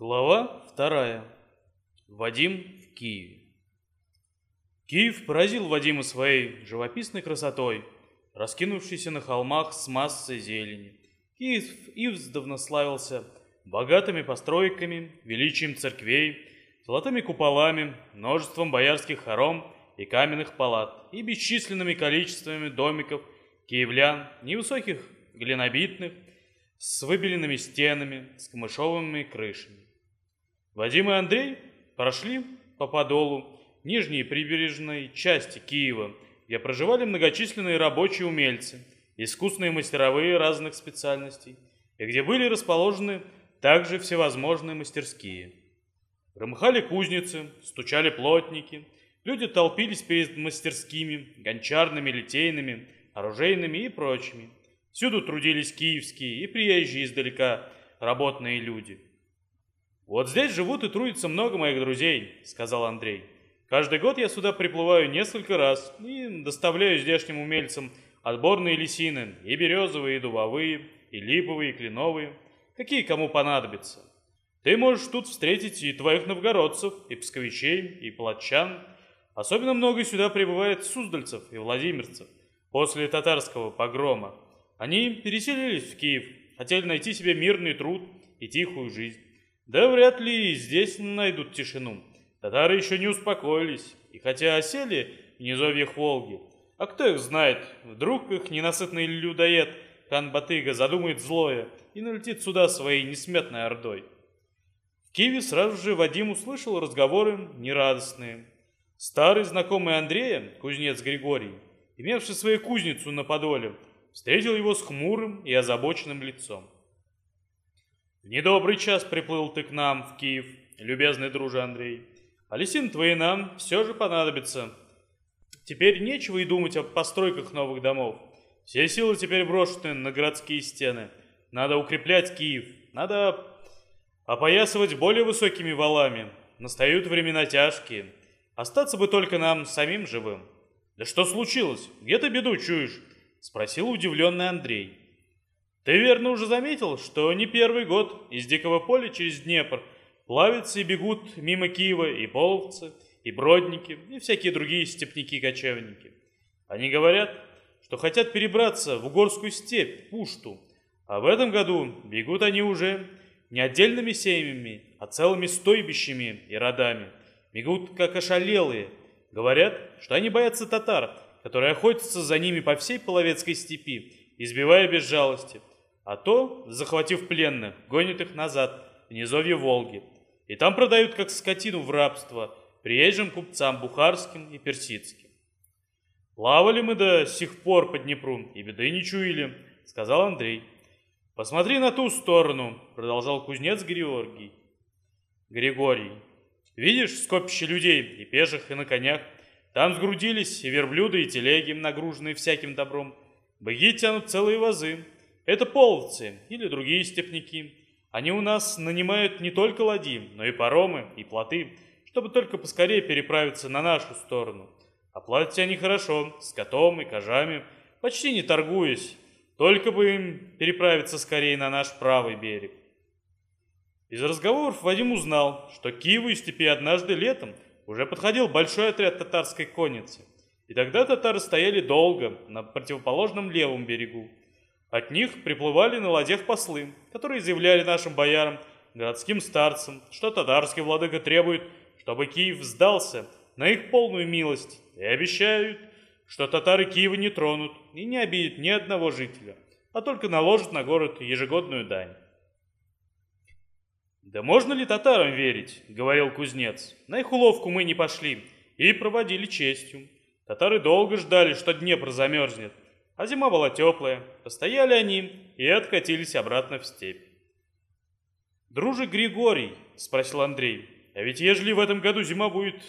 Глава вторая. Вадим в Киеве. Киев поразил Вадима своей живописной красотой, раскинувшейся на холмах с массой зелени. Киев издавна славился богатыми постройками, величием церквей, золотыми куполами, множеством боярских хором и каменных палат и бесчисленными количествами домиков киевлян, невысоких, глинобитных, с выбеленными стенами, с камышовыми крышами. Вадим и Андрей прошли по подолу нижней прибережной части Киева, где проживали многочисленные рабочие умельцы, искусные мастеровые разных специальностей, и где были расположены также всевозможные мастерские. Громыхали кузницы, стучали плотники, люди толпились перед мастерскими, гончарными, литейными, оружейными и прочими. Всюду трудились киевские и приезжие издалека работные люди. «Вот здесь живут и трудятся много моих друзей», — сказал Андрей. «Каждый год я сюда приплываю несколько раз и доставляю здешним умельцам отборные лисины, и березовые, и дубовые, и липовые, и кленовые, какие кому понадобятся. Ты можешь тут встретить и твоих новгородцев, и псковичей, и палатчан. Особенно много сюда прибывает суздальцев и владимирцев после татарского погрома. Они переселились в Киев, хотели найти себе мирный труд и тихую жизнь. Да вряд ли здесь найдут тишину. Татары еще не успокоились, и хотя осели в низовьях Волги, а кто их знает, вдруг их ненасытный людоед хан Батыга задумает злое и налетит сюда своей несметной ордой. В Киеве сразу же Вадим услышал разговоры нерадостные. Старый знакомый Андрея, кузнец Григорий, имевший свою кузницу на Подоле, встретил его с хмурым и озабоченным лицом. «В недобрый час приплыл ты к нам, в Киев, любезный друже Андрей. А лисин твои нам все же понадобится. Теперь нечего и думать о постройках новых домов. Все силы теперь брошены на городские стены. Надо укреплять Киев, надо опоясывать более высокими валами. Настают времена тяжкие. Остаться бы только нам самим живым». «Да что случилось? Где ты беду чуешь?» — спросил удивленный Андрей. «Ты верно уже заметил, что не первый год из Дикого поля через Днепр плавятся и бегут мимо Киева и половцы, и бродники, и всякие другие степняки-кочевники. Они говорят, что хотят перебраться в угорскую степь, Пушту, а в этом году бегут они уже не отдельными семьями, а целыми стойбищами и родами. Бегут как ошалелые. Говорят, что они боятся татар, которые охотятся за ними по всей Половецкой степи, избивая без жалости, а то, захватив пленных, гонят их назад, в низовье Волги, и там продают как скотину в рабство приезжим купцам бухарским и персидским. «Плавали мы до сих пор по Днепру, и беды не чуяли», — сказал Андрей. «Посмотри на ту сторону», — продолжал кузнец Георгий. Григорий. «Видишь скопище людей, и пеших, и на конях, там сгрудились и верблюды, и телеги, нагруженные всяким добром. Быги тянут целые вазы. Это половцы или другие степняки. Они у нас нанимают не только ладьи, но и паромы, и плоты, чтобы только поскорее переправиться на нашу сторону. А платят они хорошо, с котом и кожами, почти не торгуясь, только бы им переправиться скорее на наш правый берег. Из разговоров Вадим узнал, что к Киеву из степи однажды летом – уже подходил большой отряд татарской конницы. И тогда татары стояли долго на противоположном левом берегу. От них приплывали на ладьях послы, которые заявляли нашим боярам, городским старцам, что татарский владыка требует, чтобы Киев сдался на их полную милость, и обещают, что татары Киева не тронут и не обидят ни одного жителя, а только наложат на город ежегодную дань. «Да можно ли татарам верить?» — говорил кузнец. «На их уловку мы не пошли и проводили честью. Татары долго ждали, что Днепр замерзнет, а зима была теплая. Постояли они и откатились обратно в степь». «Друже Григорий», — спросил Андрей, — «а ведь ежели в этом году зима будет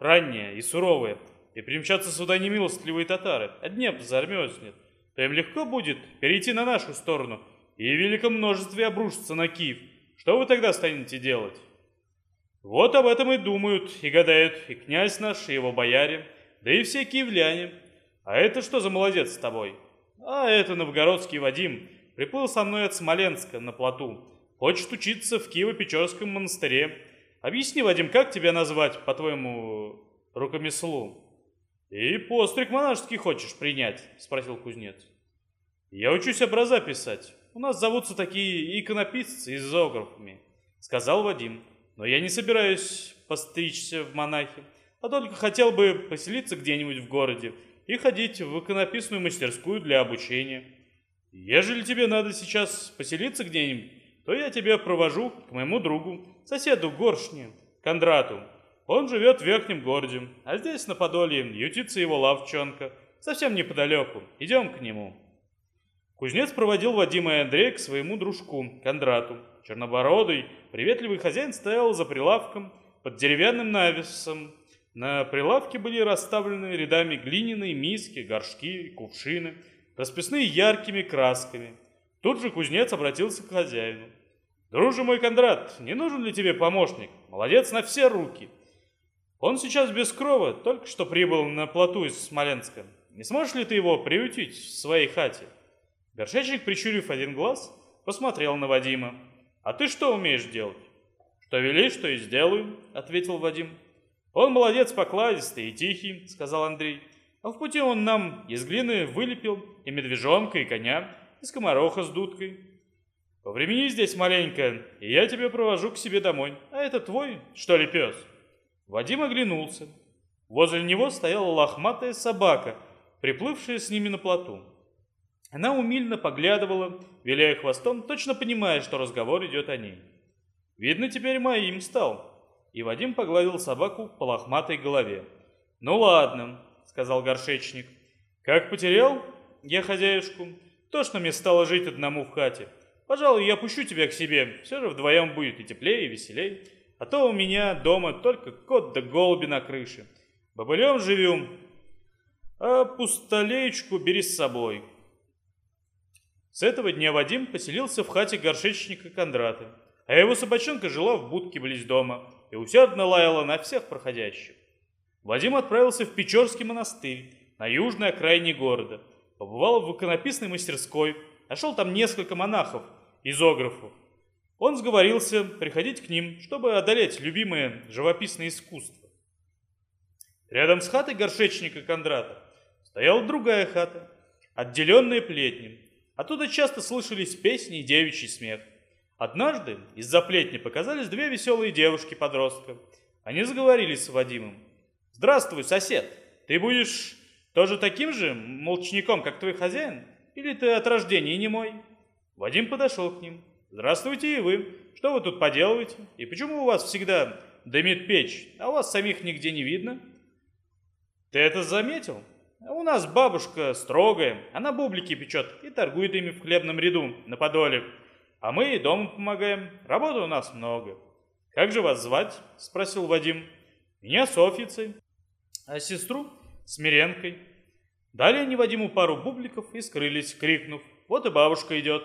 ранняя и суровая, и примчатся сюда немилостливые татары, а Днепр замерзнет, то им легко будет перейти на нашу сторону и в великом множестве обрушиться на Киев, что вы тогда станете делать? Вот об этом и думают, и гадают и князь наш, и его бояре, да и все киевляне. А это что за молодец с тобой? А это новгородский Вадим, приплыл со мной от Смоленска на плоту. хочет учиться в Киево-Печорском монастыре. Объясни, Вадим, как тебя назвать, по твоему рукомеслу?» «И постриг монашеский хочешь принять?» — спросил кузнец. «Я учусь образа писать. У нас зовутся такие иконописцы и зоографами», — сказал Вадим. «Но я не собираюсь постричься в монахи, а только хотел бы поселиться где-нибудь в городе и ходить в иконописную мастерскую для обучения. Ежели тебе надо сейчас поселиться где-нибудь, то я тебя провожу к моему другу, соседу Горшне, Кондрату. Он живет в верхнем городе, а здесь, на Подолье, ютится его лавчонка, совсем неподалеку. Идем к нему». Кузнец проводил Вадима и Андрея к своему дружку, Кондрату. Чернобородый, приветливый хозяин стоял за прилавком под деревянным навесом. На прилавке были расставлены рядами глиняные миски, горшки, кувшины, расписные яркими красками. Тут же кузнец обратился к хозяину. «Друже мой Кондрат, не нужен ли тебе помощник? Молодец на все руки!» Он сейчас без крова, только что прибыл на плоту из Смоленска. Не сможешь ли ты его приютить в своей хате?» Горшечник, прищурив один глаз, посмотрел на Вадима. «А ты что умеешь делать?» «Что велишь, что и сделаю», — ответил Вадим. «Он молодец покладистый и тихий», — сказал Андрей. «А в пути он нам из глины вылепил и медвежонка, и коня, и скомороха с дудкой. Повремени здесь маленько, и я тебя провожу к себе домой. А это твой, что ли, пес?» Вадим оглянулся. Возле него стояла лохматая собака, приплывшая с ними на плоту. Она умильно поглядывала, виляя хвостом, точно понимая, что разговор идет о ней. Видно, теперь моим стал. И Вадим погладил собаку по лохматой голове. «Ну ладно», — сказал горшечник. «Как потерял я хозяюшку, то, что мне стало жить одному в хате. Пожалуй, я пущу тебя к себе, все же вдвоем будет и теплее, и веселей. А то у меня дома только кот да голуби на крыше. Бобылем живем, а пустолеечку бери с собой». С этого дня Вадим поселился в хате горшечника Кондрата, а его собачонка жила в будке близ дома и усердно лаяла на всех проходящих. Вадим отправился в Печорский монастырь на южной окраине города, побывал в иконописной мастерской, нашел там несколько монахов, изографов. Он сговорился приходить к ним, чтобы одолеть любимое живописное искусство. Рядом с хатой горшечника Кондрата стояла другая хата, отделенная плетнем, Оттуда часто слышались песни и девичий смех. Однажды из-за плетни показались две веселые девушки-подростка. Они заговорили с Вадимом. «Здравствуй, сосед! Ты будешь тоже таким же молчником, как твой хозяин? Или ты от рождения не мой?» Вадим подошел к ним. «Здравствуйте и вы. Что вы тут поделываете? И почему у вас всегда дымит печь, а вас самих нигде не видно?» «Ты это заметил?» У нас бабушка строгая, она бублики печет и торгует ими в хлебном ряду на Подоле. А мы и дома помогаем, работы у нас много. Как же вас звать? Спросил Вадим. Меня Софьицей, а сестру Смиренкой. Дали они Вадиму пару бубликов и скрылись, крикнув. Вот и бабушка идет.